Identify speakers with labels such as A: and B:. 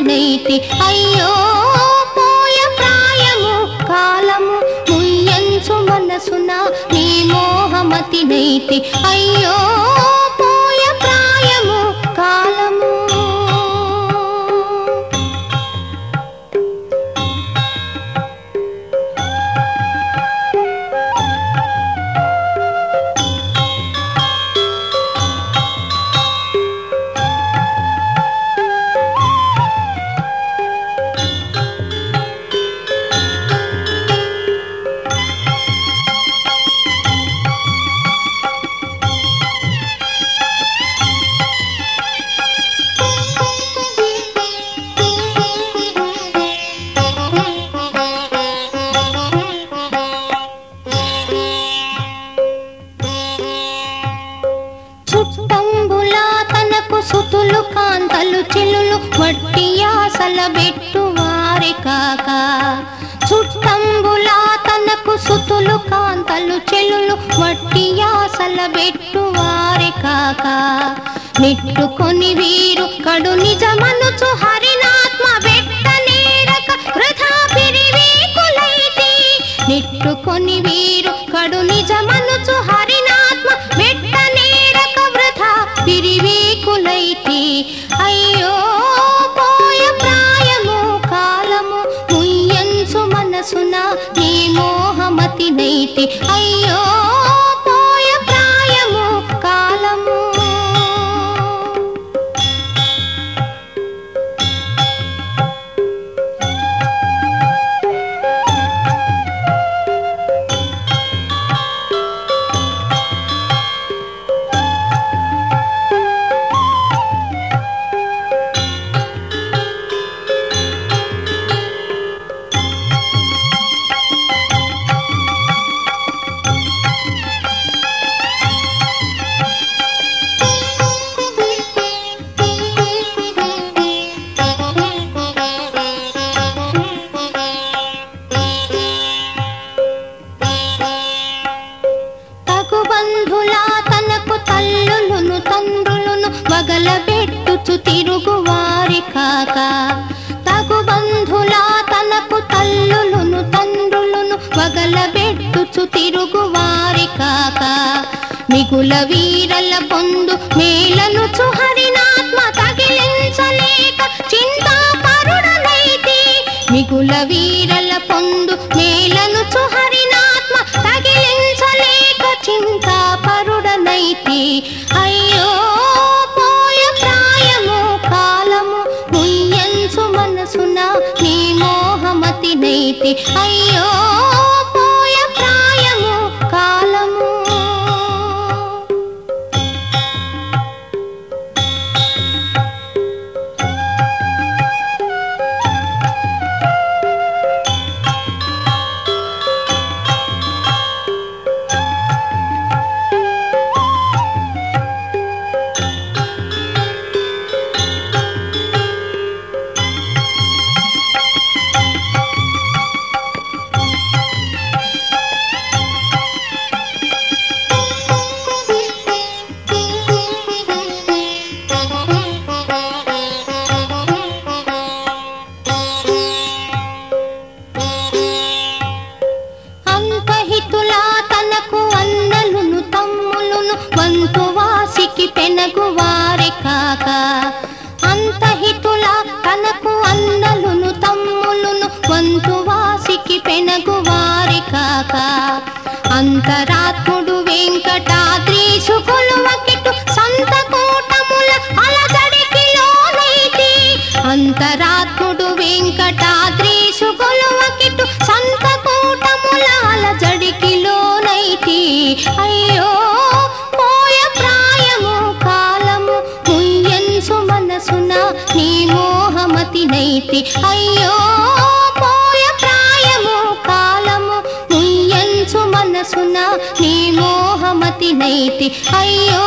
A: నైతి. అయ్యో పోయ ప్రాయము కాలము ముయ్యంచు మనసున నీ మోహమతి నైతి. అయ్యో తనకు కాంతలు చిల్లులు వట్టి ఆశల పెట్టు వారి కాక. చుట్టంబులా తనకు సుతులు కాంతలు చెల్లులు వట్టి ఆశల పెట్టు వారి కాక. నిట్టుకొని వీరు కడు నిజమనుచు హరినాత్మ వచ్చు తిరుగు వారి కాక. తగు బంధులా తనకు తల్లులును తండ్రులును వగలబెట్టుచు తిరుగు వారి కాక. మిగుల వీరల పొందు మేలను చుహరినాత్మ తగిలించలేక చింతా పరుడనైతి మిగుల వీరల పొందు నైతి పెనకు వారి కాక. అంతరాత్ముడు వెంకటాద్రీశు కొలువకిటు సంత కూటముల అలజడికి లోనైతి. అంతరాత్ముడు వెంకటాద్రీశు కొలువకిటు సంత కూటముల అలజడికి లోనైతి. అయ్యో పోయ ప్రాయము కాలము ముయ్యన్సు మనసున నీ మోహమతి అయ్యో నీ మోహమతి నైతి. అయ్యో